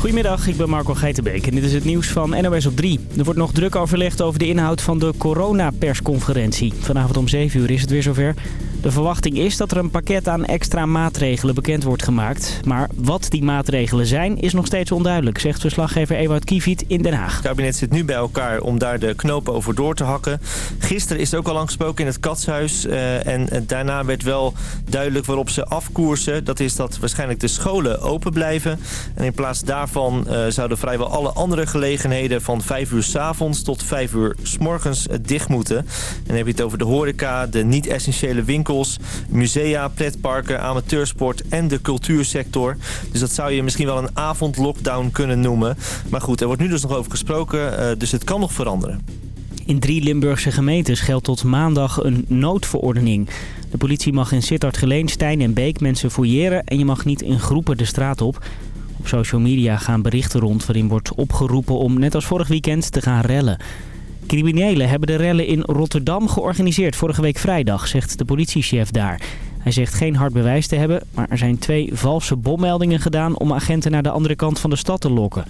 Goedemiddag, ik ben Marco Geitenbeek en dit is het nieuws van NOS op 3. Er wordt nog druk overlegd over de inhoud van de coronapersconferentie. Vanavond om 7 uur is het weer zover. De verwachting is dat er een pakket aan extra maatregelen bekend wordt gemaakt. Maar wat die maatregelen zijn, is nog steeds onduidelijk, zegt verslaggever Ewout Kieviet in Den Haag. Het kabinet zit nu bij elkaar om daar de knopen over door te hakken. Gisteren is er ook al lang gesproken in het Katshuis. Uh, en daarna werd wel duidelijk waarop ze afkoersen. Dat is dat waarschijnlijk de scholen open blijven. En in plaats daarvan uh, zouden vrijwel alle andere gelegenheden... van 5 uur s avonds tot 5 uur s morgens dicht moeten. En dan heb je het over de horeca, de niet-essentiële winkels musea, pretparken, amateursport en de cultuursector. Dus dat zou je misschien wel een avondlockdown kunnen noemen. Maar goed, er wordt nu dus nog over gesproken, uh, dus het kan nog veranderen. In drie Limburgse gemeentes geldt tot maandag een noodverordening. De politie mag in Sittard, Geleen, Stijn en Beek mensen fouilleren... en je mag niet in groepen de straat op. Op social media gaan berichten rond waarin wordt opgeroepen om net als vorig weekend te gaan rellen. Criminelen hebben de rellen in Rotterdam georganiseerd vorige week vrijdag, zegt de politiechef daar. Hij zegt geen hard bewijs te hebben, maar er zijn twee valse bommeldingen gedaan om agenten naar de andere kant van de stad te lokken.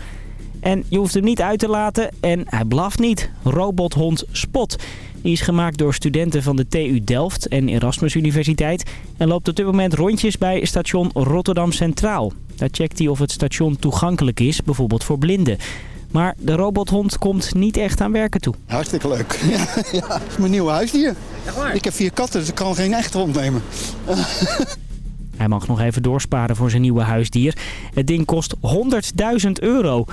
En je hoeft hem niet uit te laten en hij blaft niet. Robothond Spot. Die is gemaakt door studenten van de TU Delft en Erasmus Universiteit en loopt op dit moment rondjes bij station Rotterdam Centraal. Daar checkt hij of het station toegankelijk is, bijvoorbeeld voor blinden. Maar de robothond komt niet echt aan werken toe. Hartstikke leuk. Ja, ja. dat is mijn nieuwe huisdier. Ik heb vier katten, dus ik kan geen echt hond nemen. Hij mag nog even doorsparen voor zijn nieuwe huisdier. Het ding kost 100.000 euro.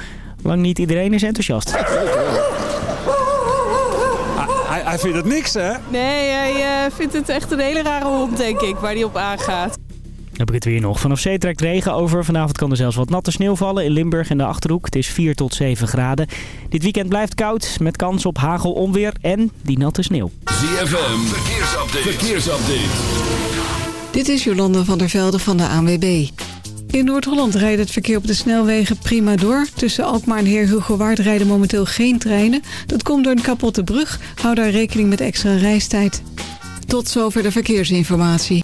Lang niet iedereen is enthousiast. Hij, hij vindt het niks, hè? Nee, hij uh, vindt het echt een hele rare hond, denk ik, waar hij op aangaat. Dan het weer nog. Vanaf zee trekt regen over. Vanavond kan er zelfs wat natte sneeuw vallen in Limburg en de Achterhoek. Het is 4 tot 7 graden. Dit weekend blijft koud met kans op hagel, onweer en die natte sneeuw. ZFM, verkeersupdate. verkeersupdate. Dit is Jolanda van der Velde van de ANWB. In Noord-Holland rijdt het verkeer op de snelwegen prima door. Tussen Alkmaar en Heer rijden momenteel geen treinen. Dat komt door een kapotte brug. Hou daar rekening met extra reistijd. Tot zover de verkeersinformatie.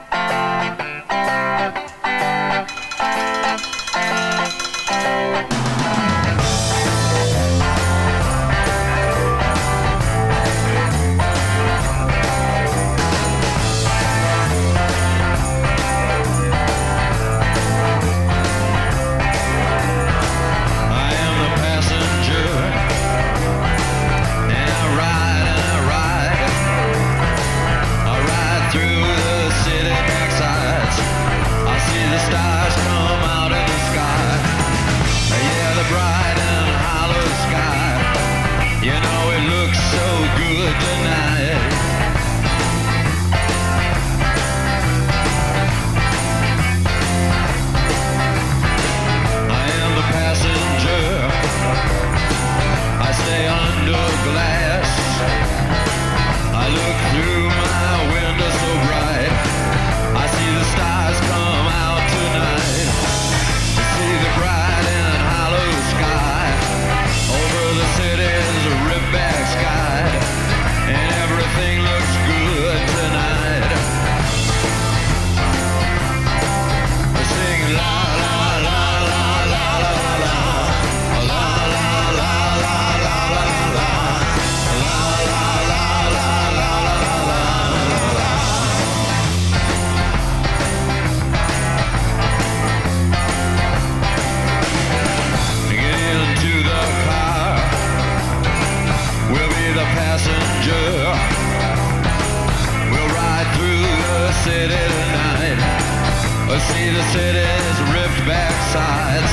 We'll see the city's ripped back sides.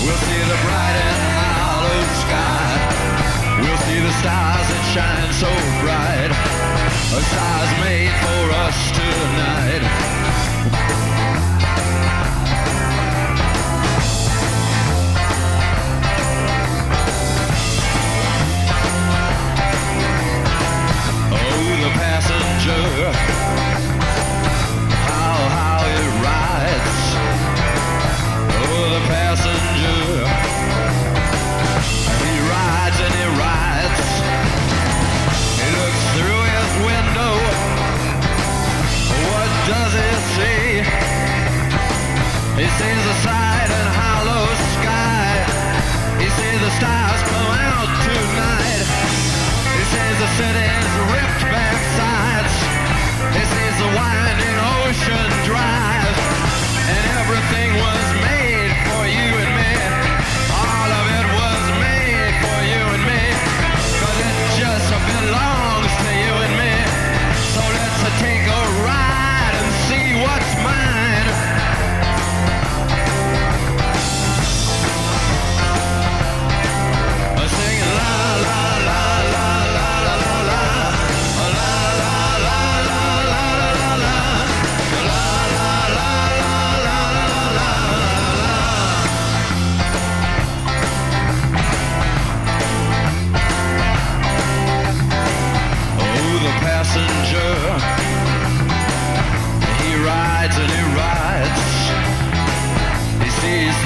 We'll see the bright and hollow sky. We'll see the stars that shine so bright. A stars made for us tonight. The city's ripped back sides. He sees the winding ocean drive.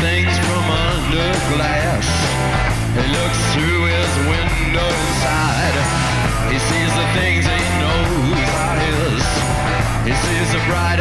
Things from under glass. He looks through his window inside. He sees the things he knows are his. He sees the bright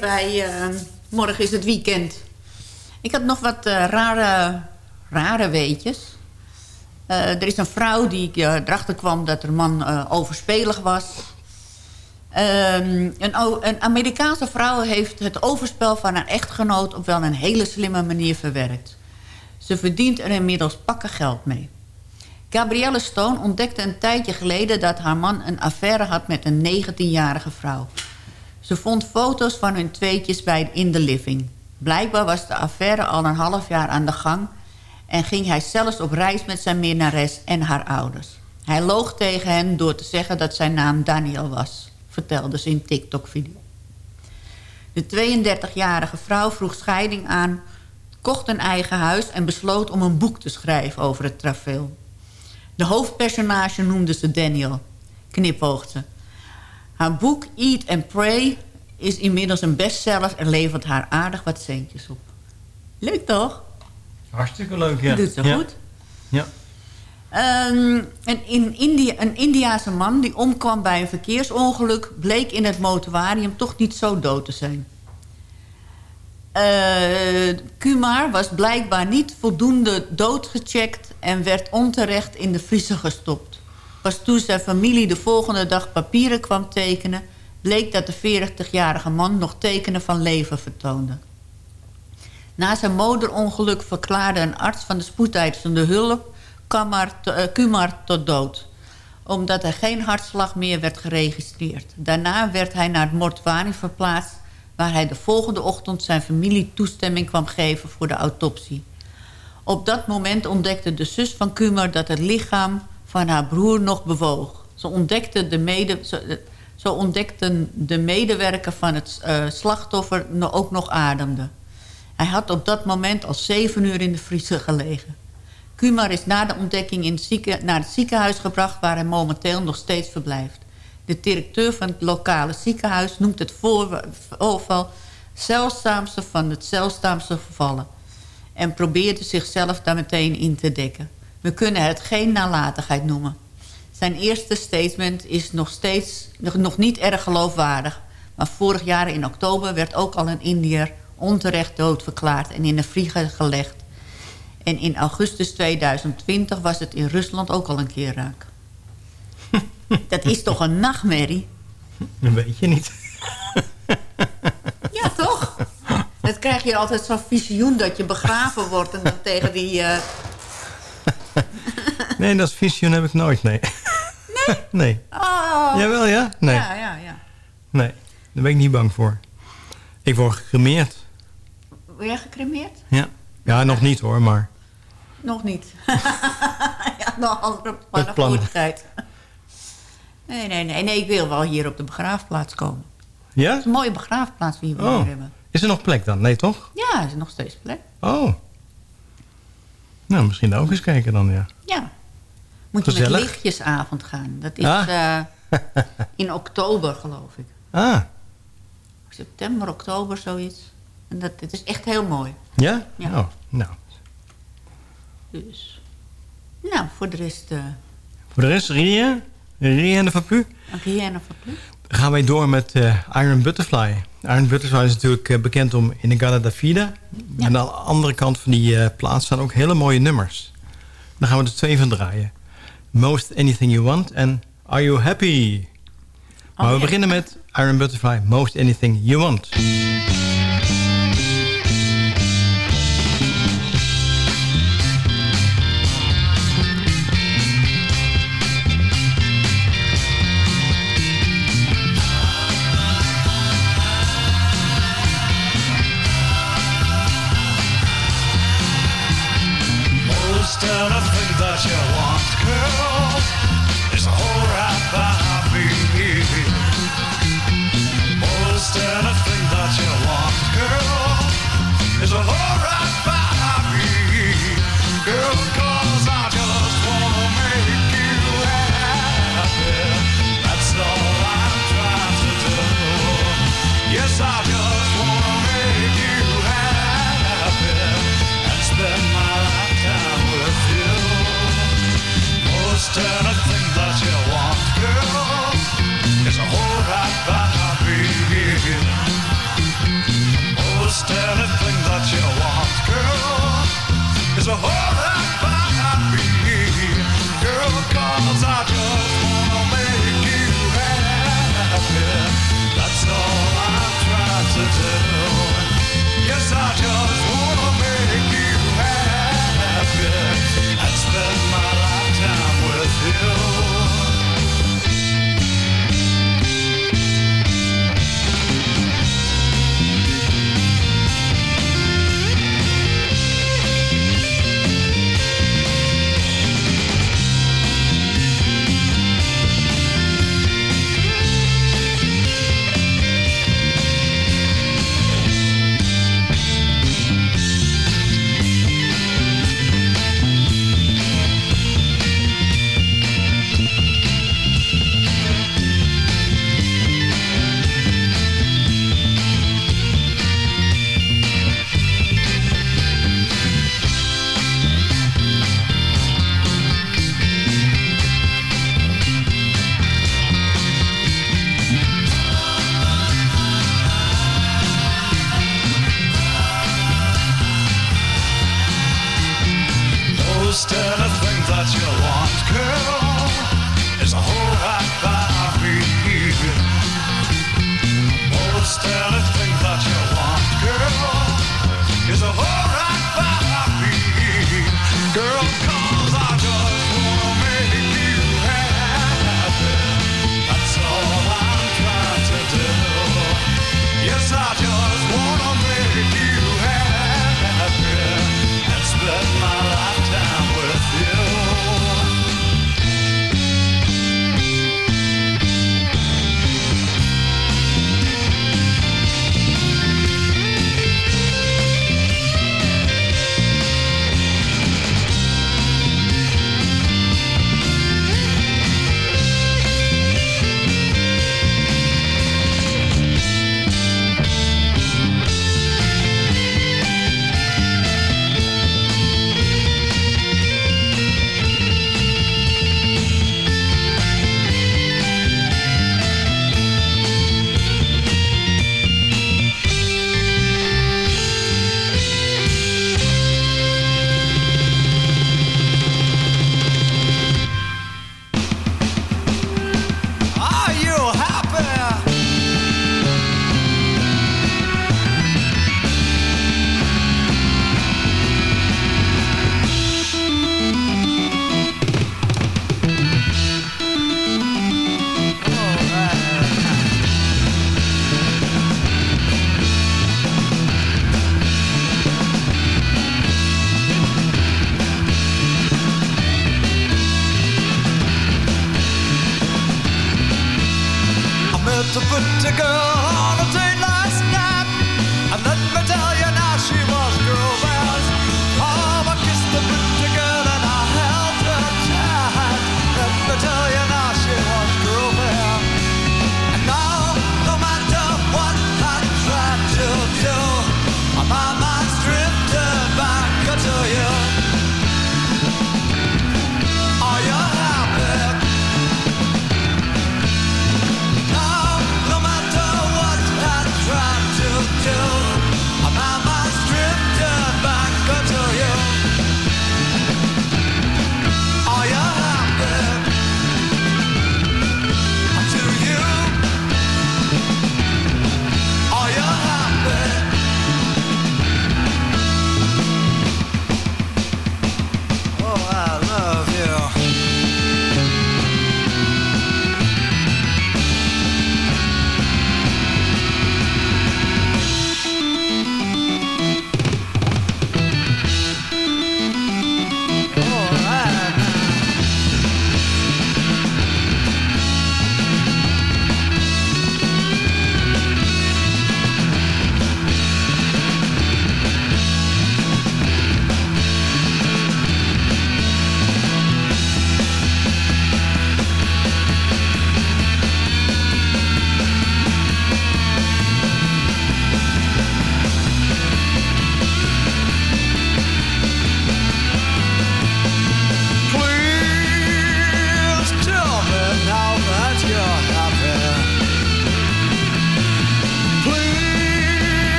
bij eh, Morgen is het weekend. Ik had nog wat eh, rare, rare weetjes. Eh, er is een vrouw die eh, erachter kwam dat haar man overspelig was. Ehm, een, een Amerikaanse vrouw heeft het overspel van haar echtgenoot... op wel een hele slimme manier verwerkt. Ze verdient er inmiddels pakken geld mee. Gabrielle Stone ontdekte een tijdje geleden... dat haar man een affaire had met een 19-jarige vrouw. Ze vond foto's van hun tweetjes bij in de living. Blijkbaar was de affaire al een half jaar aan de gang... en ging hij zelfs op reis met zijn minnares en haar ouders. Hij loog tegen hen door te zeggen dat zijn naam Daniel was... vertelde ze in TikTok-video. De 32-jarige vrouw vroeg scheiding aan... kocht een eigen huis en besloot om een boek te schrijven over het traveel. De hoofdpersonage noemde ze Daniel, knipoogde. Haar boek Eat and Pray is inmiddels een bestseller... en levert haar aardig wat centjes op. Leuk toch? Hartstikke leuk, ja. Doet ze ja. goed. Ja. Ehm, een, in India, een Indiase man die omkwam bij een verkeersongeluk... bleek in het motorwarium toch niet zo dood te zijn. Eh, Kumar was blijkbaar niet voldoende doodgecheckt... en werd onterecht in de vriezer gestopt. Pas toen zijn familie de volgende dag papieren kwam tekenen... bleek dat de 40-jarige man nog tekenen van leven vertoonde. Na zijn motorongeluk verklaarde een arts van de spoedeisende hulp... Kumar, eh, Kumar tot dood omdat er geen hartslag meer werd geregistreerd. Daarna werd hij naar het mortuarium verplaatst... waar hij de volgende ochtend zijn familie toestemming kwam geven voor de autopsie. Op dat moment ontdekte de zus van Kumar dat het lichaam van haar broer nog bewoog. Zo ontdekte de, mede, zo, eh, ontdekten de medewerker van het eh, slachtoffer ook nog ademde. Hij had op dat moment al zeven uur in de vriezer gelegen. Kumar is na de ontdekking in het zieke, naar het ziekenhuis gebracht... waar hij momenteel nog steeds verblijft. De directeur van het lokale ziekenhuis noemt het voor- voorval... zeldzaamste van het zeldzaamste gevallen. En probeerde zichzelf daar meteen in te dekken. We kunnen het geen nalatigheid noemen. Zijn eerste statement is nog steeds nog, nog niet erg geloofwaardig. Maar vorig jaar in oktober werd ook al een Indiër onterecht doodverklaard en in een vrieger gelegd. En in augustus 2020 was het in Rusland ook al een keer raak. Dat is toch een nachtmerrie? Dat weet je niet. Ja, toch? Dat krijg je altijd zo'n visioen dat je begraven wordt... en dan tegen die... eh, Nee, dat visioen heb ik nooit, nee. Nee? nee. Oh. Jawel, ja? Nee. Ja, ja, ja. Nee, daar ben ik niet bang voor. Ik word gecremeerd. Word jij gecremeerd? Ja. Ja, nog niet hoor, maar... Nog niet. ja, nog Het plan. voor de tijd. Nee, nee, nee, nee. Ik wil wel hier op de begraafplaats komen. Het Ja? is een mooie begraafplaats die we Oh. hier hebben. Is er nog plek dan? Nee, toch? Ja, er is nog steeds plek. Oh. Nou, misschien daar ook eens kijken dan, ja. Ja. Moet je Gezellig. met lichtjesavond gaan. Dat is Ah. eh, in oktober, geloof ik. Ah, September, oktober, zoiets. En dat, het is echt heel mooi. ja? Ja. Oh, nou. Dus. Nou, voor de rest... eh Voor de rest, Ria? Ria en de Vapu? Rihanna van Plus. gaan wij door met eh, Iron Butterfly. Iron Butterfly is natuurlijk bekend om Inagada da Vida. En aan de andere kant van die plaats staan ook hele mooie nummers. Daar gaan we er twee van draaien. Most Anything You Want en Are You Happy? Maar we ja. beginnen met Iron Butterfly, Most Anything You Want.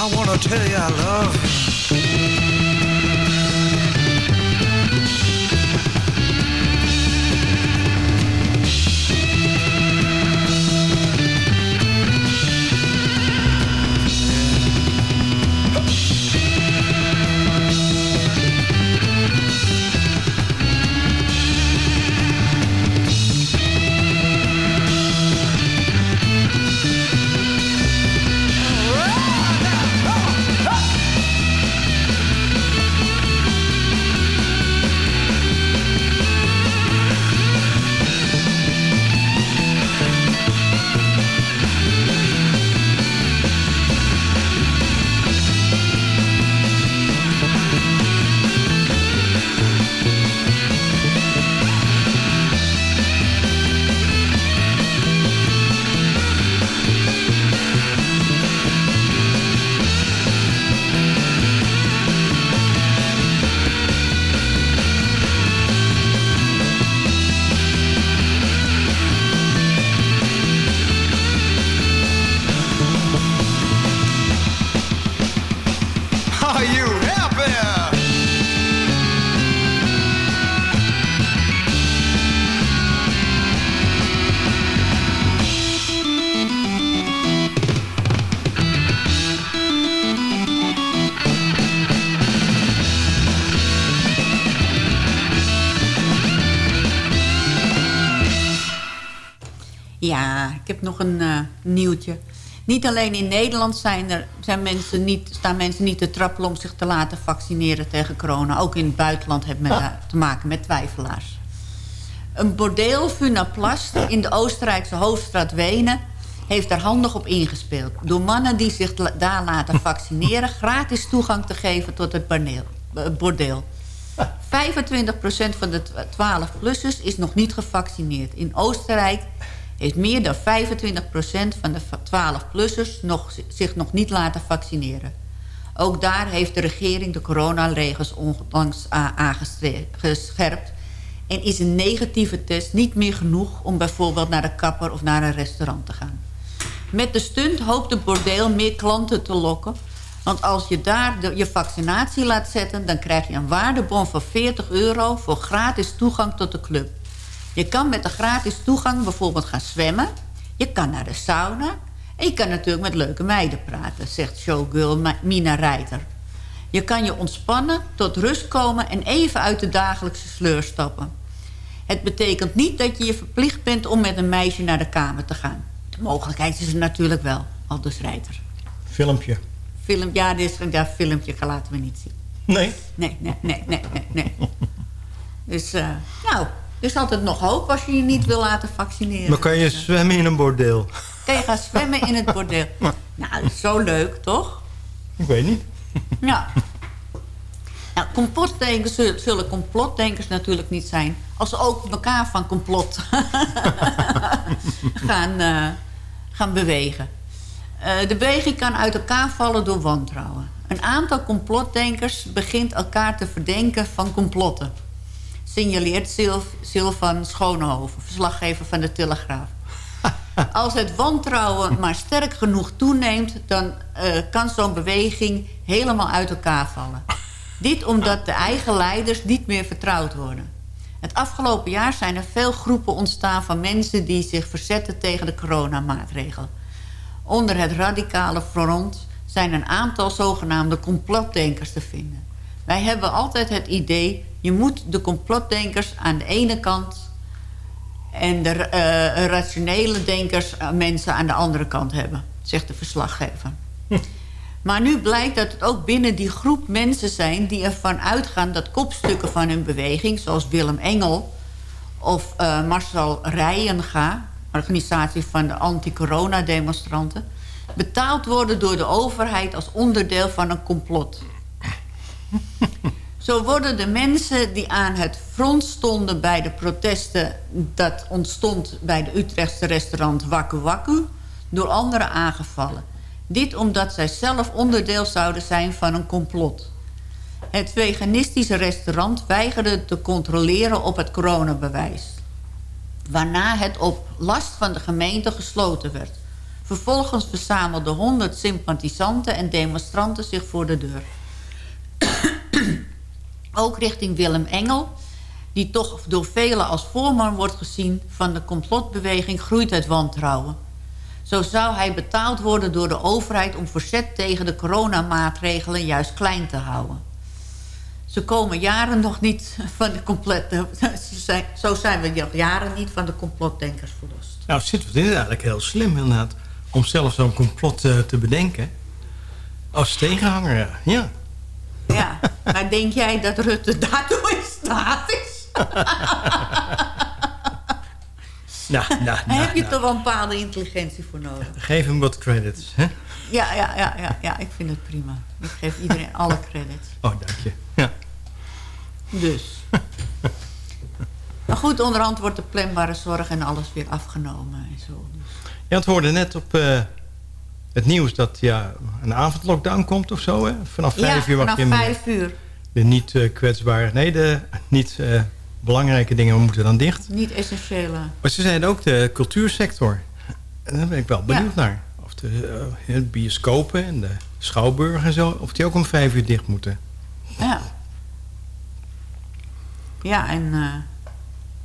I wanna tell you I love you. Nog een eh, nieuwtje. Niet alleen in Nederland zijn er, zijn mensen niet, staan mensen niet te trappelen... om zich te laten vaccineren tegen corona. Ook in het buitenland heeft men daar te maken met twijfelaars. Een bordeel Funaplast in de Oostenrijkse hoofdstad Wenen... heeft er handig op ingespeeld. Door mannen die zich daar laten vaccineren... gratis toegang te geven tot het bordeel. eh, bordeel. 25% van de 12-plussers is nog niet gevaccineerd. In Oostenrijk heeft meer dan 25% van de 12-plussers nog, zich nog niet laten vaccineren. Ook daar heeft de regering de coronaregels onlangs aangescherpt... en is een negatieve test niet meer genoeg... om bijvoorbeeld naar de kapper of naar een restaurant te gaan. Met de stunt hoopt het bordeel meer klanten te lokken... want als je daar je vaccinatie laat zetten... dan krijg je een waardebon van 40 euro... voor gratis toegang tot de club. Je kan met de gratis toegang bijvoorbeeld gaan zwemmen. Je kan naar de sauna. En je kan natuurlijk met leuke meiden praten, zegt showgirl Mina Reiter. Je kan je ontspannen, tot rust komen en even uit de dagelijkse sleur stappen. Het betekent niet dat je je verplicht bent om met een meisje naar de kamer te gaan. De mogelijkheid is er natuurlijk wel, aldus Reiter. Filmpje. Film, ja, dit is, ja, filmpje laten we niet zien. Nee. Nee, nee, nee, nee, nee. nee. dus, eh, nou, er is altijd nog hoop als je je niet wil laten vaccineren. Maar kan je zwemmen in een bordeel? Kan je gaan zwemmen in het bordeel. Nou, dat is zo leuk, toch? Ik weet niet. Ja. Nou, complotdenkers zullen, zullen complotdenkers natuurlijk niet zijn... als ze ook elkaar van complot gaan, eh, gaan bewegen. Eh, de beweging kan uit elkaar vallen door wantrouwen. Een aantal complotdenkers begint elkaar te verdenken van complotten. Signaleert Sil Sylvan Schoonhoven, verslaggever van de Telegraaf. Als het wantrouwen maar sterk genoeg toeneemt... dan eh, kan zo'n beweging helemaal uit elkaar vallen. Dit omdat de eigen leiders niet meer vertrouwd worden. Het afgelopen jaar zijn er veel groepen ontstaan van mensen... die zich verzetten tegen de coronamaatregelen. Onder het radicale front zijn een aantal zogenaamde complotdenkers te vinden. Wij hebben altijd het idee... je moet de complotdenkers aan de ene kant... en de eh, rationele denkers, eh, mensen aan de andere kant hebben, zegt de verslaggever. Maar nu blijkt dat het ook binnen die groep mensen zijn... die ervan uitgaan dat kopstukken van hun beweging... zoals Willem Engel of eh, Marcel Rijenga... organisatie van de anti-corona-demonstranten... betaald worden door de overheid als onderdeel van een complot. Zo worden de mensen die aan het front stonden bij de protesten... dat ontstond bij de Utrechtse restaurant Waku Waku... door anderen aangevallen. Dit omdat zij zelf onderdeel zouden zijn van een complot. Het veganistische restaurant weigerde te controleren op het coronabewijs. Waarna het op last van de gemeente gesloten werd. Vervolgens verzamelden 100 sympathisanten en demonstranten zich voor de deur. Ook richting Willem Engel, die toch door velen als voorman wordt gezien van de complotbeweging, groeit het wantrouwen. Zo zou hij betaald worden door de overheid om verzet tegen de coronamaatregelen juist klein te houden. Ze komen jaren nog niet van de complete... ze zijn- Zo zijn we jaren niet van de complotdenkers verlost. Nou, zit in. is eigenlijk heel slim inderdaad. Om zelf zo'n complot eh, te bedenken. Als tegenhanger, ja. Ja. Maar denk jij dat Rutte daartoe in staat is? Nou, nou, Daar nou, heb je nou. toch wel een bepaalde intelligentie voor nodig. Geef hem wat credits, hè? Ja, ja, ja, ja, ja, ik vind het prima. Ik geef iedereen alle credits. Oh, dank je. Ja. Dus. Maar goed, onderhand wordt de planbare zorg en alles weer afgenomen en zo. Dus. Ja, het hoorde net op eh, het nieuws dat ja, een avondlockdown komt of zo, hè? Vanaf vijf ja, uur mag vanaf je vijf uur. de niet eh, kwetsbare... Nee, de niet eh, belangrijke dingen moeten dan dicht. Niet essentiële. Maar ze zeiden ook de cultuursector. En daar ben ik wel benieuwd naar. Of de eh, de bioscopen en de schouwburgen en zo... of die ook om vijf uur dicht moeten. Ja. Ja, en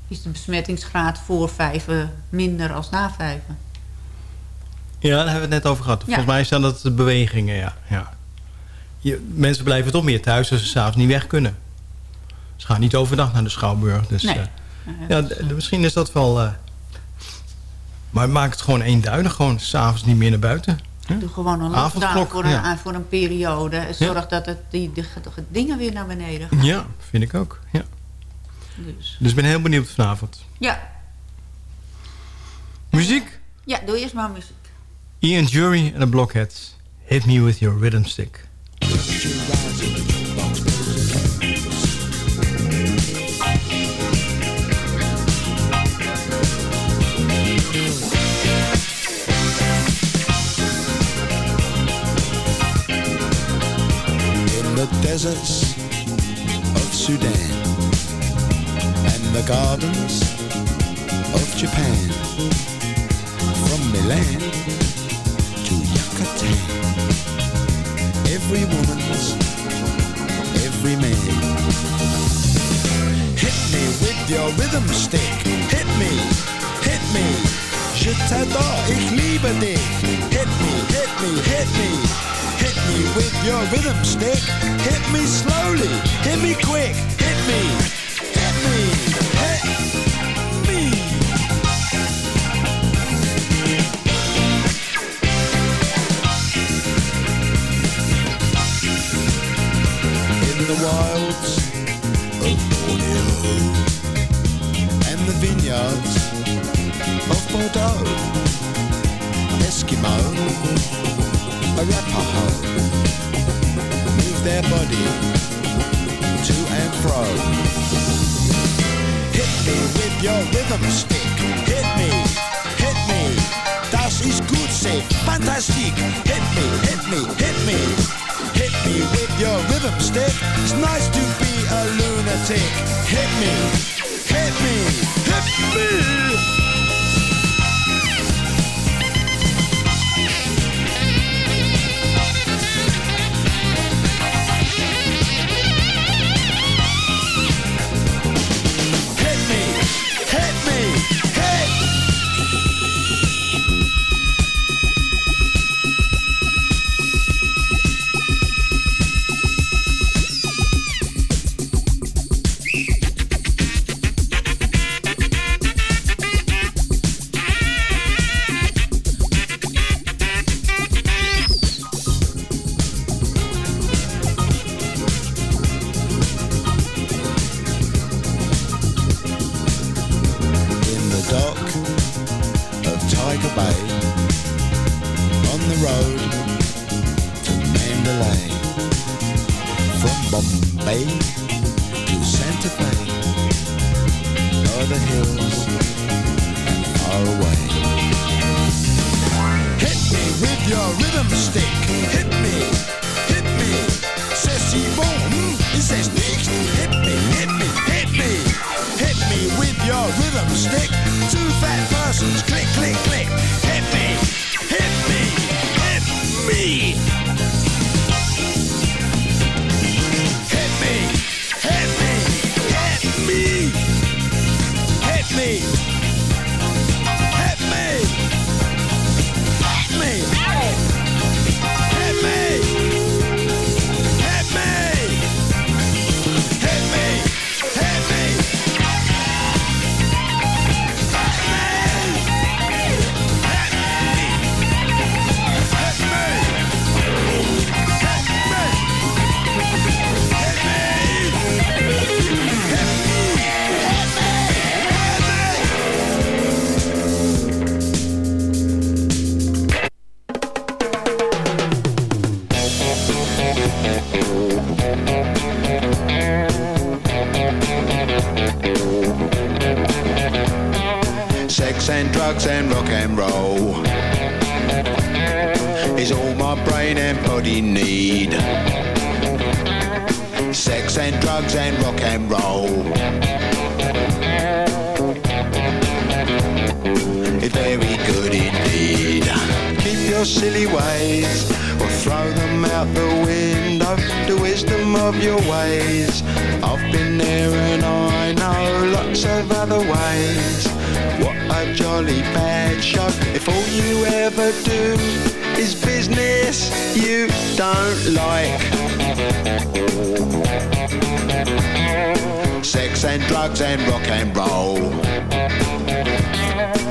is de besmettingsgraad voor vijven minder als na vijven? Ja, daar hebben we het net over gehad. Volgens mij zijn dat de bewegingen, ja. ja. Je, mensen blijven toch meer thuis als ze s'avonds niet weg kunnen. Ze gaan niet overdag naar de Schouwburg. Dus, Nee. eh, ja, d- misschien is dat wel... eh, maar maak het gewoon eenduidig. Gewoon s'avonds niet meer naar buiten. hè? Doe gewoon een Avondklok, voor een, ja. voor een periode. Zorg dat het, die, de, de dingen weer naar beneden gaan. Ja, vind ik ook. Ja. Dus. Dus ik ben heel benieuwd vanavond. Ja. Muziek? ja, doe eerst maar muziek. Ian Jury en de Blockheads. Hit me with your rhythm stick. in the deserts of Sudan and the gardens of Japan, from Milan to Every woman's, every man. Hit me with your rhythm stick. Hit me, hit me. Je t'adore, ich liebe dich. Hit me, hit me, hit me. Hit me with your rhythm stick. Hit me slowly, hit me quick. Hit me, hit me, Hit me, out the window. The wisdom of your ways. I've been there and I know lots of other ways. What a jolly bad show if all you ever do is business you don't like. Sex and drugs and rock and roll.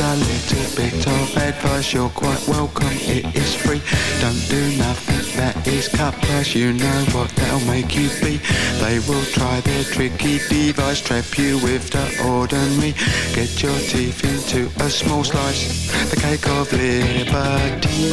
A little bit of advice, you're quite welcome, it is free. Don't do nothing that is cut you know what that'll make you be. They will try their tricky device, trap you with the ordinary. Get your teeth into a small slice, the cake of liberty.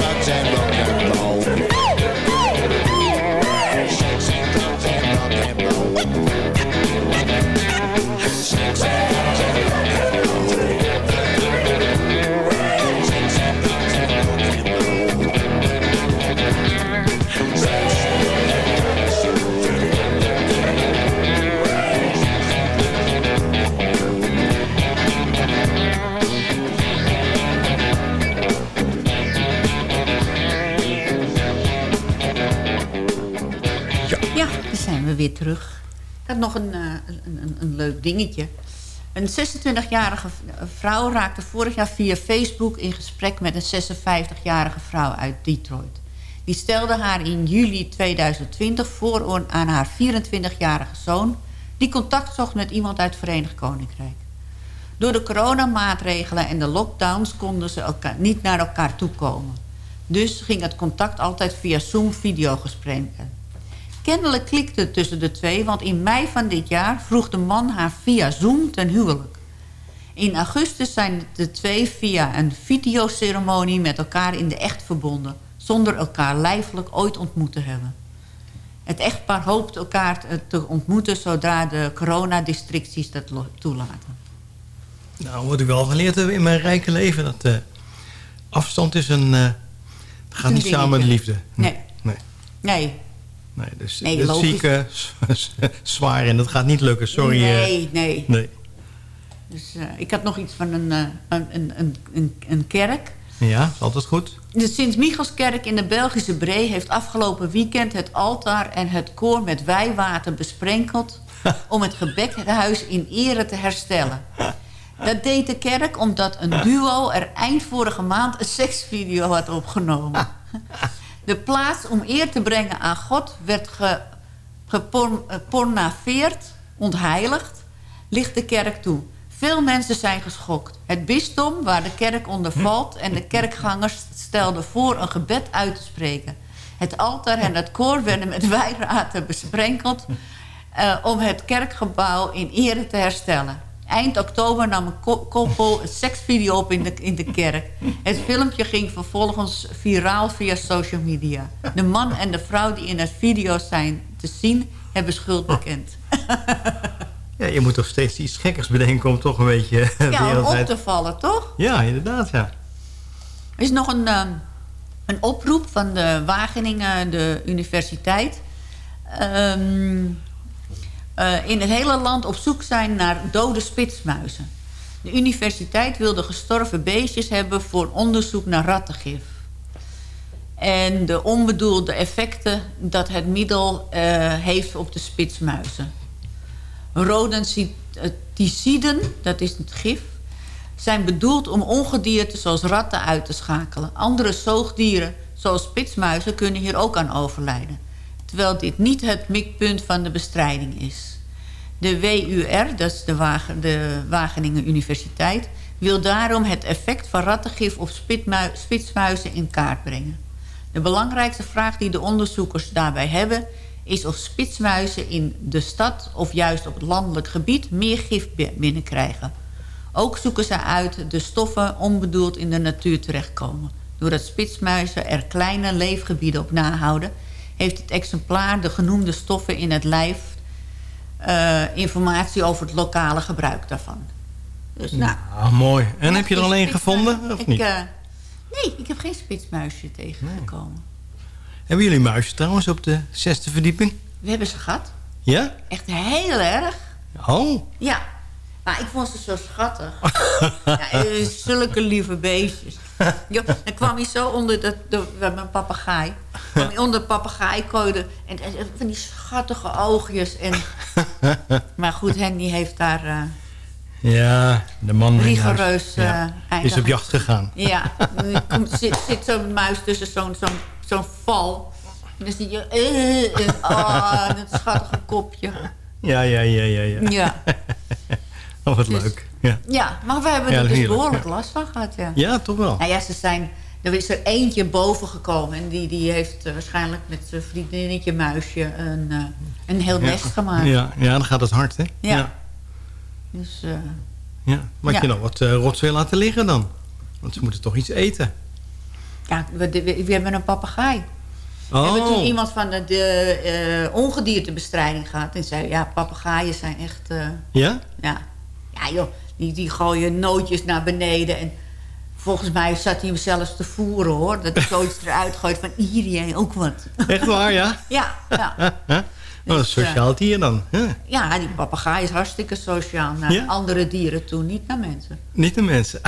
terug. Ik had nog een, eh, een, een, een leuk dingetje. Een 26-jarige vrouw raakte vorig jaar via Facebook in gesprek met een 56-jarige vrouw uit Detroit. Die stelde haar in juli 2020 voor aan haar 24-jarige zoon... die contact zocht met iemand uit Verenigd Koninkrijk. Door de coronamaatregelen en de lockdowns konden ze elkaar, niet naar elkaar toekomen. Dus ging het contact altijd via Zoom-videogesprekken. Kennelijk klikte het tussen de twee, want in mei van dit jaar vroeg de man haar via Zoom ten huwelijk. In augustus zijn de twee via een videoceremonie met elkaar in de echt verbonden, zonder elkaar lijfelijk ooit ontmoet te hebben. Het echtpaar hoopt elkaar te- te ontmoeten zodra de coronadistricties dat toelaten. Nou, wat ik wel geleerd heb in mijn rijke leven... dat eh, afstand is een... eh, gaat niet samen met liefde. Nee. Nee. Nee, Nee, dus Nee, dat zie ik zwaar en dat gaat niet lukken. Sorry. eh. Nee, nee. nee. Dus, eh, ik had nog iets van een, eh, een, een, een, een, een kerk. Ja, is altijd goed. De Sint-Michelskerk in de Belgische Bree heeft afgelopen weekend het altaar en het koor met wijwater besprenkeld om het gebekhuis in ere te herstellen. Dat deed de kerk omdat een duo er eind vorige maand een seksvideo had opgenomen. De plaats om eer te brengen aan God werd ge, gepornaveerd, ontheiligd, ligt de kerk toe. Veel mensen zijn geschokt. Het bisdom, waar de kerk onder valt... en de kerkgangers stelden voor een gebed uit te spreken. Het altaar en het koor werden met wijraten besprenkeld... eh, om het kerkgebouw in ere te herstellen. Eind oktober nam een ko- koppel een seksvideo op in de, in de kerk. Het filmpje ging vervolgens viraal via social media. De man en de vrouw die in het video zijn te zien... hebben schuld bekend. Ja, je moet toch steeds iets gekkers bedenken om toch een beetje Ja, om op te vallen, toch? Ja, inderdaad, ja. Er is nog een, ehm, een oproep van de Wageningen, de universiteit. Ehm, eh, in het hele land op zoek zijn naar dode spitsmuizen. De universiteit wil de gestorven beestjes hebben voor onderzoek naar rattengif. En de onbedoelde effecten dat het middel eh, heeft op de spitsmuizen. Rodenticiden, dat is het gif, zijn bedoeld om ongedierte zoals ratten uit te schakelen. Andere zoogdieren, zoals spitsmuizen, kunnen hier ook aan overlijden. Terwijl dit niet het mikpunt van de bestrijding is. De WUR, dat is de, Wagen, de Wageningen Universiteit... wil daarom het effect van rattengif op spitsmuizen in kaart brengen. De belangrijkste vraag die de onderzoekers daarbij hebben... is of spitsmuizen in de stad of juist op het landelijk gebied... meer gif bi- binnenkrijgen. Ook zoeken ze uit de stoffen onbedoeld in de natuur terechtkomen. Doordat spitsmuizen er kleine leefgebieden op nahouden... heeft het exemplaar de genoemde stoffen in het lijf... eh, informatie over het lokale gebruik daarvan. Dus nou, Ah, mooi. En heb je er alleen spitsmuis- gevonden, of ik, niet? eh, nee, ik heb geen spitsmuisje tegengekomen. Hebben jullie muisjes trouwens op de zesde verdieping? We hebben ze gehad. Ja? Echt heel erg. Oh. Ja. Maar ik vond ze zo schattig. ja, eh, zulke lieve beestjes. Jo, dan kwam hij zo onder dat, de, een papegaai. Kwam hij onder de- En, en van die schattige oogjes. En, maar goed, Henny heeft daar... eh, Ja, de man. Rigoureus, Ja. eh, is op jacht gegaan. Ja, nu komt, zit, zit zo'n muis tussen zo'n zo'n zo'n val. En dan zie je... eh, ah, dat schattige kopje. Ja, ja, ja, ja. Ja, Ja. oh, wat Dus, leuk. Ja, Ja, maar we hebben Ja, er dus heerlijk, behoorlijk ja. last van gehad, ja. ja toch wel. Nou ja, ze zijn... Er is er eentje boven gekomen en die, die heeft eh, waarschijnlijk met zijn vriendinnetje muisje een, eh, een heel nest gemaakt. Ja, ja, dan gaat het hard, hè? Ja. ja. Dus eh, ja. Maar Ja. je nog wat rotzooi laten liggen dan? Want ze moeten toch iets eten? ja, we, we, we hebben een papegaai. We Oh, hebben toen iemand van de, de ongediertebestrijding gehad. En zei, ja, papegaaien zijn echt... ja? ja. ja, joh, die, die gooien nootjes naar beneden. En volgens mij zat hij hem zelfs te voeren, hoor. Dat hij zoiets eruit gooit van, hier jij ook wat. Echt waar, ja? Ja, ja. Huh? Huh? Oh, Dus, eh, sociaal dier dan. Huh? Ja, die papegaai is hartstikke sociaal naar Ja? andere dieren toe, niet naar mensen. Niet de mensen.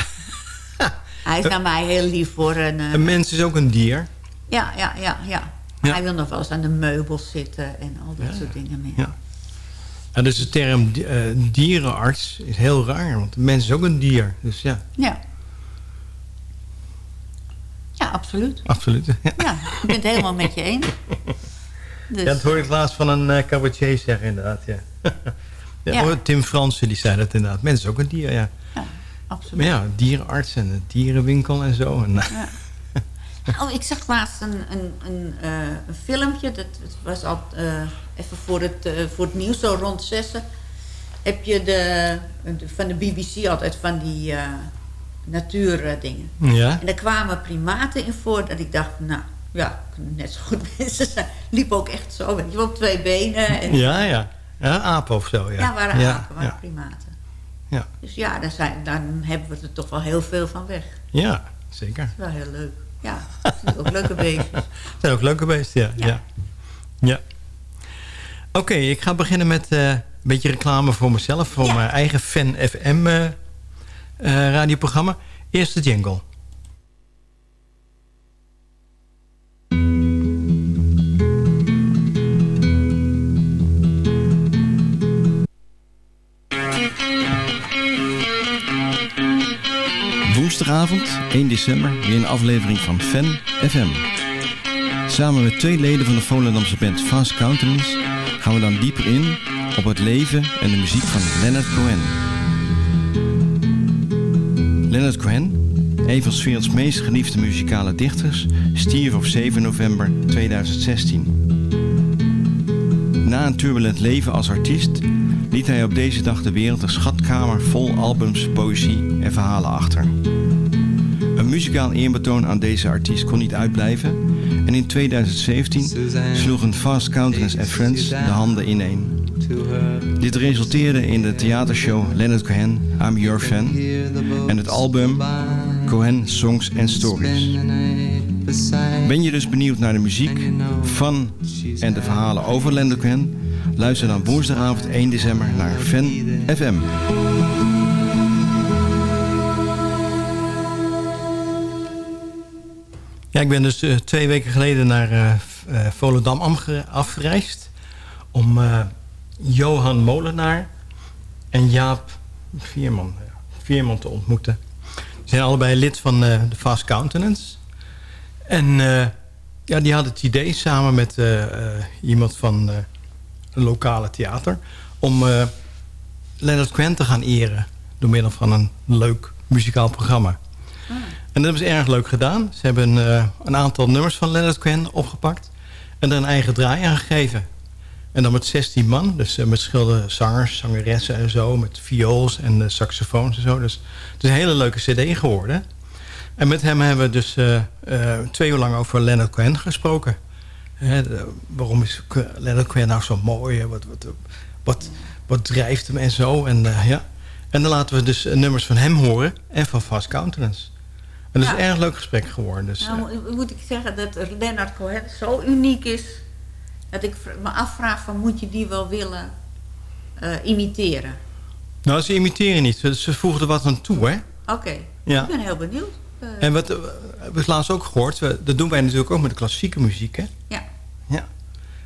Hij is naar mij heel lief voor een... eh, Een mens is ook een dier. ja, ja, ja, ja, Ja. Hij wil nog wel eens aan de meubels zitten en al dat soort dingen meer. Ja. Ja, dus de term eh, dierenarts is heel raar. Want een mens is ook een dier. Dus ja, Ja. Ja, absoluut. absoluut. Ja, Ja, ik ben het helemaal met je eens. Dus, ja dat hoorde ik laatst van een eh cabaretier zeggen inderdaad. Ja. ja, Ja. oh, Tim Fransen die zei dat inderdaad. Mens is ook een dier, ja. absoluut. Maar ja, dierenarts en een dierenwinkel en zo. En, Ja. Oh, ik zag laatst een, een, een, eh, een filmpje. Dat het was al eh, even voor het, voor het nieuws, zo rond zessen. Heb je de, de- van de BBC altijd van die natuurdingen. Ja. En daar kwamen primaten in voor. Dat ik dacht, nou ja, net zo goed mensen zijn. Liep ook echt zo, weet je op twee benen. En, ja, ja. Ja, apen of zo. Ja, Ja, waren ja, apen, waren ja. primaten. Ja. Dus ja, daar, zijn, daar hebben we er toch wel heel veel van weg. Ja, zeker. Dat is wel heel leuk. Ja, dat zijn ook leuke beestjes. zijn ook leuke beesten, ja. ja. ja. Oké, ik ga beginnen met eh, een beetje reclame voor mezelf. Voor mijn eigen Fan FM eh, radioprogramma. Eerste jingle. Woensdagavond, 1 december, weer een aflevering van Fan FM. Samen met twee leden van de Volendamse band Fast Countenance gaan we dan dieper in op het leven en de muziek van Leonard Cohen. Leonard Cohen, een van 's werelds meest geliefde muzikale dichters, stierf op 7 november 2016. Na een turbulent leven als artiest liet hij op deze dag de wereld een schatkamer vol albums, poëzie en verhalen achter. Een muzikaal eerbetoon aan deze artiest kon niet uitblijven en in 2017 sloegen Fast Countenance and Friends de handen ineen. Dit resulteerde in de theatershow Leonard Cohen, I'm Your Fan en het album Cohen Songs and Stories. Ben je dus benieuwd naar de muziek van en de verhalen over Leonard Cohen? Luister dan woensdagavond 1 december naar Fan FM. Ja, ik ben dus eh, twee weken geleden naar eh, Volendam afgereisd. Om Johan Molenaar en Jaap Vierman, Vierman te ontmoeten. Ze zijn allebei lid van eh, de Fast Countenance. En eh, ja, die hadden het idee samen met eh, iemand van een lokale theater... om Leonard Cohen te gaan eren door middel van een leuk muzikaal programma. En dat hebben ze erg leuk gedaan. Ze hebben een aantal nummers van Leonard Cohen opgepakt... en er een eigen draai aan gegeven. En dan met 16 man, dus eh, met verschillende zangers, zangeressen en zo... met viols en eh, saxofoons en zo. Dus het is een hele leuke cd geworden. En met hem hebben we dus eh, twee uur lang over Leonard Cohen gesproken. Waarom is Leonard Cohen nou zo mooi? hè? Wat, wat, wat, wat drijft hem en zo? En, ja. en dan laten we dus nummers van hem horen en van Fast Countenance. En dat is een erg leuk gesprek geworden. Dus, Nou, mo- moet ik zeggen dat Leonard Cohen zo uniek is... dat ik me afvraag van moet je die wel willen eh, imiteren? nou, ze imiteren niet. Ze, ze voegden wat aan toe, hè? Oké, Ja. ik ben heel benieuwd. Eh, En wat eh, we laatst ook gehoord. we- dat doen wij natuurlijk ook met de klassieke muziek, hè? Ja. Ja.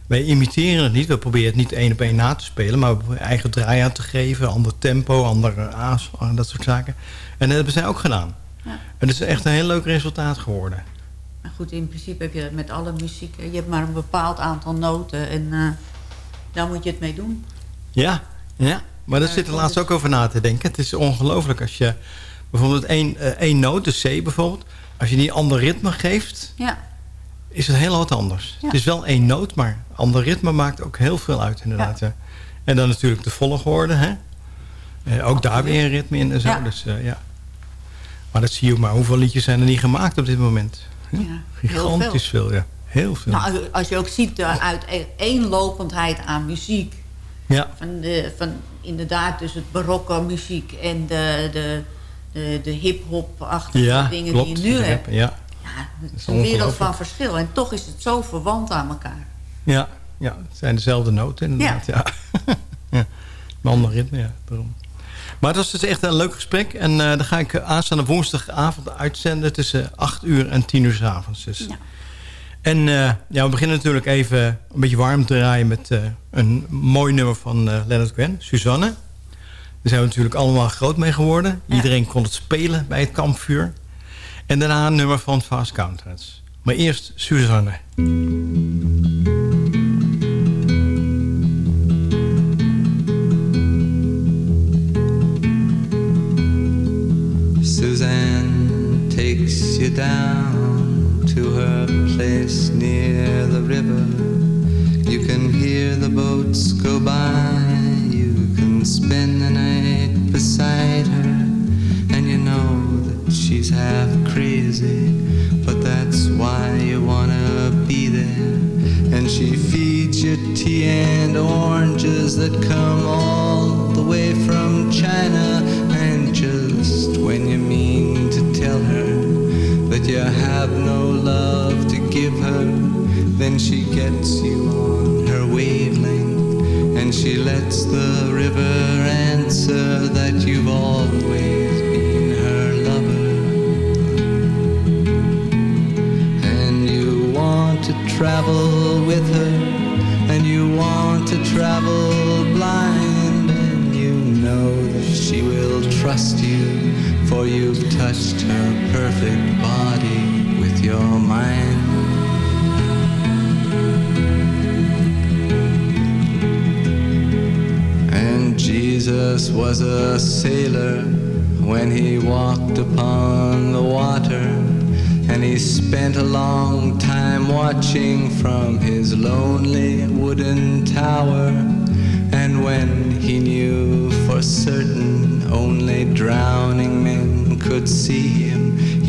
Wij imiteren het niet. We proberen het niet één op één na te spelen. Maar we eigen draai aan te geven. Ander tempo, andere aas, dat soort zaken. En dat hebben zij ook gedaan. Ja. En het is echt een heel leuk resultaat geworden. Goed, in principe heb je dat met alle muziek. Je hebt maar een bepaald aantal noten en eh, daar moet je het mee doen. Ja, ja. Maar daar zit er laatst ook over na te denken. Het is ongelooflijk als je bijvoorbeeld één, eh, één noot, de C bijvoorbeeld... als je die een ander ritme geeft, Ja. is het heel wat anders. Ja. Het is wel één noot, maar ander ritme maakt ook heel veel uit inderdaad. ja. En dan natuurlijk de volgorde, hè? Eh, ook daar weer een ritme in en zo. Ja. Dus, ja. Maar dat zie je maar. Hoeveel liedjes zijn er niet gemaakt op dit moment? Ja, Gigantisch veel. ja. Heel veel. Nou, als je ook ziet de uiteenlopendheid aan muziek. ja. Van, de, van inderdaad dus het barokke muziek en de, de, de, de hip-hop-achtige ja, dingen klopt. die je nu hebt. rap, Ja. Het is een wereld van verschil. En toch is het zo verwant aan elkaar. Ja, ja, het zijn dezelfde noten inderdaad. Ja. Ja. Een ander ritme, ja. Daarom. Maar het was dus echt een leuk gesprek. En eh dan ga ik aanstaande woensdagavond uitzenden... tussen 8 uur en 10 uur s avonds. Dus. En eh, ja, we beginnen natuurlijk even een beetje warm te draaien... met eh, een mooi nummer van Leonard Cohen, Suzanne. Daar zijn we natuurlijk allemaal groot mee geworden. Iedereen kon het spelen bij het kampvuur. En daarna een nummer van Fast Counters. Maar eerst Suzanne. Suzanne takes you down to her place near the river. You can hear the boats go by. You can spend the night beside her. And you know that she's half crazy. But that's why you wanna be there. And she feeds you tea and oranges that come all have no love to give her, then she gets you on her wavelength. And she lets the river answer that you've always been her lover. And you want to travel with her, and you want to travel blind, and you know that she will trust you, for you've touched her perfect body your mind. And Jesus was a sailor when he walked upon the water. And he spent a long time watching from his lonely wooden tower. And when he knew for certain only drowning men could see him,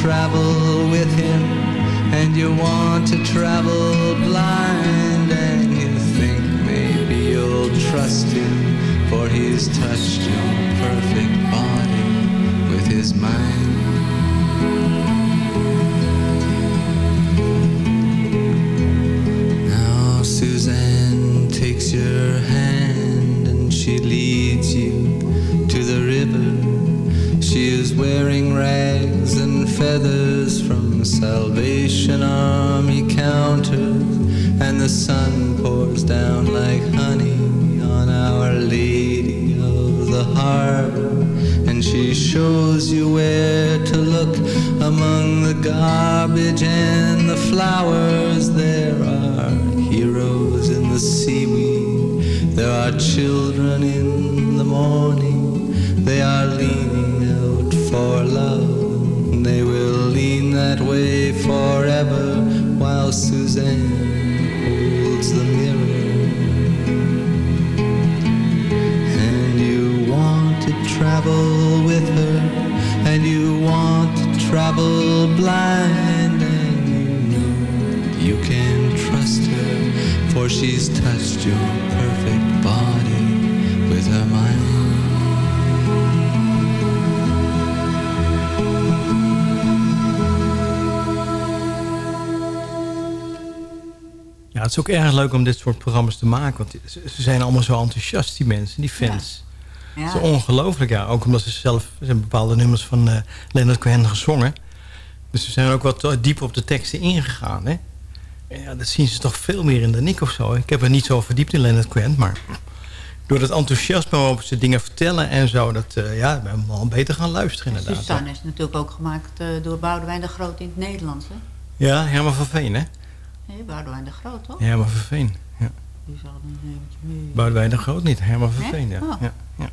Travel with him, and you want to travel blind, and you think maybe you'll trust him, for he's touched your ook erg leuk om dit soort programma's te maken. Want ze zijn allemaal zo enthousiast, die mensen, die fans. Ja. Is ongelooflijk, ja. Ook omdat ze zelf ze hebben bepaalde nummers van eh Leonard Cohen gezongen. Dus ze zijn ook wat eh, diep op de teksten ingegaan, hè. En ja, dat zien ze toch veel meer in dan ik of zo. Ik heb er niet zo verdiept in Leonard Cohen, maar... Door dat enthousiasme waarop ze dingen vertellen en zo... dat uh, ja, ben wel beter gaan luisteren inderdaad. Suzanne is natuurlijk ook gemaakt door Boudewijn de Groot in het Nederlands, hè? Ja, Herman van Veen, hè? Nee, Boudewijn de Groot, toch? Herman van Veen, ja. Die zal een eventje mee. Boudewijn de Groot niet, Herman van Nee? Veen, ja. Oh. ja, ja.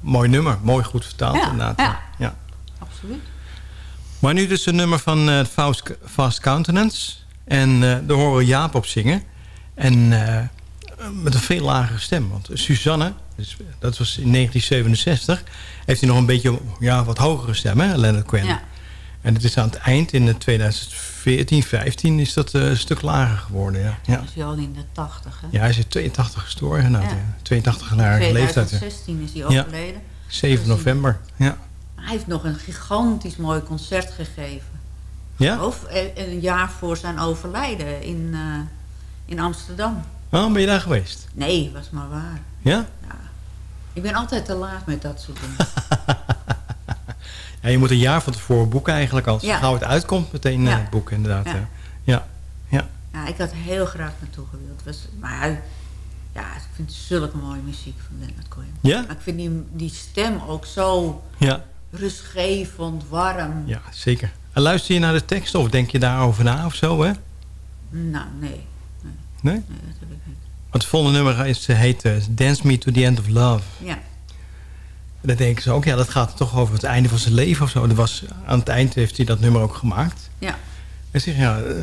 Mooi nummer, mooi goed vertaald Ja, inderdaad. ja. ja. Absoluut. Maar nu dus een nummer van eh Fast, Fast Countenance. En eh daar horen we Jaap op zingen. En eh, met een veel lagere stem. Want Suzanne, dus, dat was in 1967... heeft hij nog een beetje ja, wat hogere stem, hè, Leonard Cohen. Ja. En het is aan het eind, in 2014, 15... is dat eh, een stuk lager geworden, ja. ja. Is hij al in de 80, hè? Ja, hij is in 82 gestorven, inderdaad. Ja. Ja. 82-jarige leeftijd. ja. 2016 is hij Ja. overleden. 7 november, ja. Hij heeft nog een gigantisch mooi concert gegeven. Ja? Of eh, een jaar voor zijn overlijden in, eh, in Amsterdam. Oh, ben je daar geweest? Nee, was maar waar. Ja? Ik ben altijd te laat met dat soort dingen. Ja, je moet een jaar van tevoren boeken eigenlijk. Als Ja. gauw het uitkomt, meteen Ja. eh, boeken inderdaad. Ja. Ja. Ja. ja. Ik had heel graag naartoe gewild. Was, maar ja, ik vind zulke mooie muziek van Leonard Cohen. Ja? Maar ik vind die, die stem ook zo Ja. rustgevend, warm. ja, zeker. En luister je naar de tekst of denk je daarover na of zo, hè? Nou, nee. Nee? Nee, dat heb ik niet. Want het volgende nummer is, eh, heet eh, Dance Me to the End of Love. Ja. En dan denken ze ook, ja, dat gaat toch over het einde van zijn leven of zo. Dat was, aan het eind heeft hij dat nummer ook gemaakt. Ja. En zegt, ja, eh,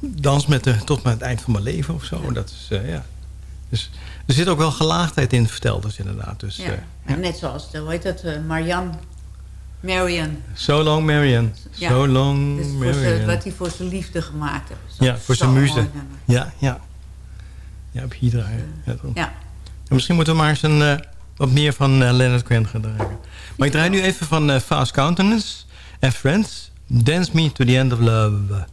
dans met de, tot met het eind van mijn leven of zo. Dat is, eh, ja. Dus er zit ook wel gelaagdheid in het verteld, dus inderdaad. Dus, ja. eh, Maar Net zoals, hoe heet dat, Marianne, Marian. So long, Marian. Ja. So long, Dus zijn- Marian. wat hij voor zijn liefde gemaakt heeft. Zo- Ja, voor zijn muze. Ja, ja. Ja, op Hydra. hè. Ja. Ja. Misschien moeten we maar eens een, wat meer van eh, Leonard Cohen gaan draaien. Maar ik draai nu even van eh, Fast Countenance en Friends. Dance Me to the End of Love.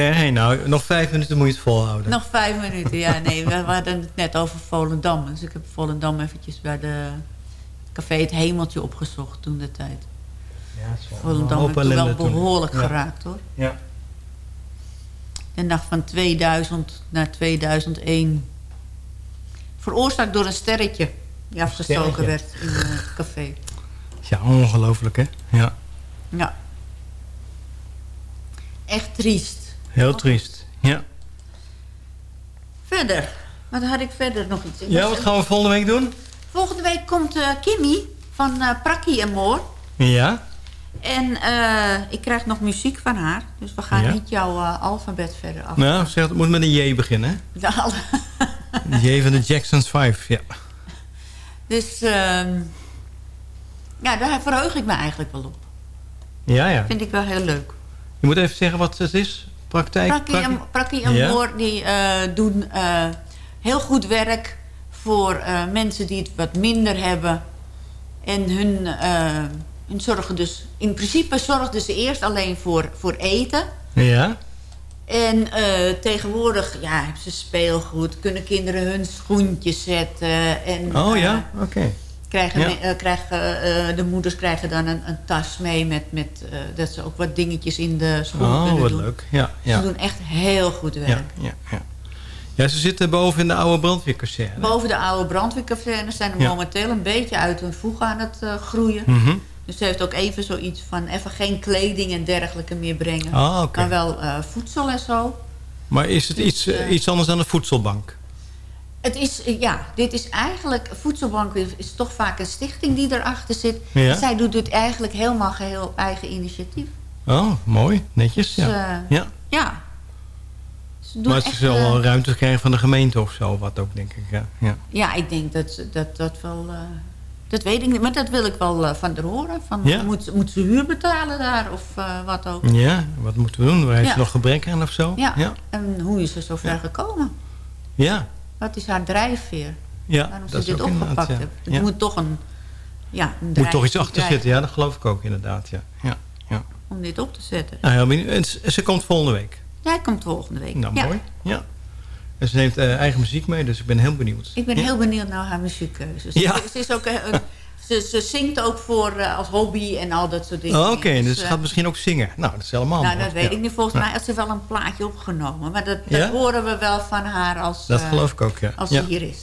Ver heen nou. Nog vijf minuten moet je het volhouden. Nog vijf minuten, ja. Nee, we, hadden het net over Volendam. Dus ik heb Volendam eventjes bij de café Het Hemeltje opgezocht toen de tijd. Ja, Volendam heb ik wel toen. behoorlijk Ja. geraakt, hoor. Ja. En dag van 2000 naar 2001. Veroorzaakt door een sterretje die afgestoken werd in eh, het café. Ja, ongelooflijk hè? Ja, Ja. Echt triest. Heel triest. Ja. Verder. Wat had ik verder nog iets? Ja, wat gaan we volgende week doen? Volgende week komt eh, Kimmy van Prakkie en Moor. Ja? En eh, ik krijg nog muziek van haar. Dus we gaan Ja. niet jouw alfabet verder af. Nou, zeg, het moet met een J beginnen hè? De alle- De J van de Jacksons 5, ja. Dus ehm, ja, daar verheug ik me eigenlijk wel op. Ja, ja. Vind ik wel heel leuk. Je moet even zeggen wat het is. Praktijk? Prakkie en, Prakkie en Ja. Die, eh, doen eh, heel goed werk voor eh, mensen die het wat minder hebben. En hun, hun zorgen dus... In principe zorgden ze eerst alleen voor, voor eten. Ja? En tegenwoordig ja, hebben ze speelgoed. Kunnen kinderen hun schoentjes zetten. En, Oh ja? Oké. Krijgen, Ja. eh, krijgen, eh, de moeders krijgen dan een, een tas mee met, met eh, dat ze ook wat dingetjes in de schoen Oh, kunnen wat doen. leuk. Ja, ja. Ze doen echt heel goed werk. Ja, ja, ja. ze zitten boven in de oude brandweerkazerne. Boven de oude brandweerkazernes zijn er momenteel een beetje uit hun voegen aan het groeien. Mhm. Dus ze heeft ook even zoiets van even geen kleding en dergelijke meer brengen. Ah. Maar wel voedsel en zo. Maar is het Dus, iets, iets anders dan een voedselbank? Het is, eh, ja, dit is eigenlijk... Voedselbank is, toch vaak een stichting die erachter zit. Ja. Zij doet dit eigenlijk helemaal geheel op eigen initiatief. Oh, mooi. Netjes, Dus, ja. eh, ja. Ja. Ze Maar ze echt, zullen eh, wel ruimte krijgen van de gemeente of zo, wat ook, denk ik. Ja, ja. Ja, ik denk dat dat, dat wel... eh, dat weet ik niet, maar dat wil ik wel eh, van haar horen. Van, Ja. moet, moet ze huur betalen daar of eh, wat ook? ja, wat moeten we doen? Waar heeft ze nog gebrek aan of zo? Ja. ja. En hoe is ze zo ver gekomen? Ja, Wat is haar drijfveer? Ja, Waarom ze dit opgepakt ja. Het Ja. moet toch een... Ja, een moet toch iets achter zitten. Ja, dat geloof ik ook inderdaad. Ja. Ja. Ja. om dit op te zetten. Nou, benieuwd. En ze- ze komt volgende week. Jij komt volgende week. Nou, ja. mooi. Ja. En ze neemt eh, eigen muziek mee, dus ik ben heel benieuwd. Ik ben Ja. heel benieuwd naar haar muziekkeuzes. Ja. Ze, ze is ook, eh, een- ze, ze zingt ook voor eh, als hobby en al dat soort dingen. Oh, Oké, dus ze eh, gaat misschien ook zingen. Nou, dat is helemaal Nou, dat weet Ja. ik niet. Volgens Nou, mij had ze wel een plaatje opgenomen. Maar dat, dat horen we wel van haar als, Dat eh, geloof ik ook, ja. als ze hier is.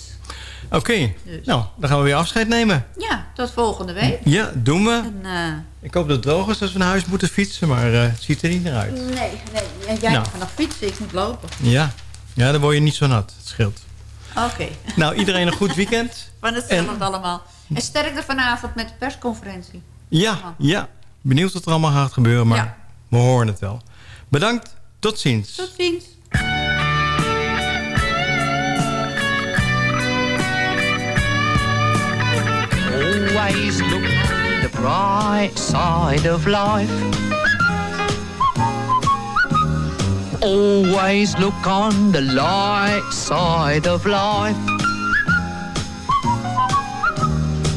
Oké, Dus. nou, dan gaan we weer afscheid nemen. Ja, tot volgende week. Ja, doen we. En, Ik hoop dat het droog is als we naar huis moeten fietsen, maar het ziet er niet naar uit. nee, nee. Jij Nou. gaat nog fietsen, ik moet lopen. Ja. ja, dan word je niet zo nat. Het scheelt. Oké. Nou, iedereen een goed weekend. Van hetzelfde allemaal. En sterkte vanavond met de persconferentie. Ja, ja. Benieuwd wat er allemaal gaat gebeuren, maar Ja. we horen het wel. Bedankt, tot ziens. Tot ziens. Always look the bright side of life. Always look on the light side of life.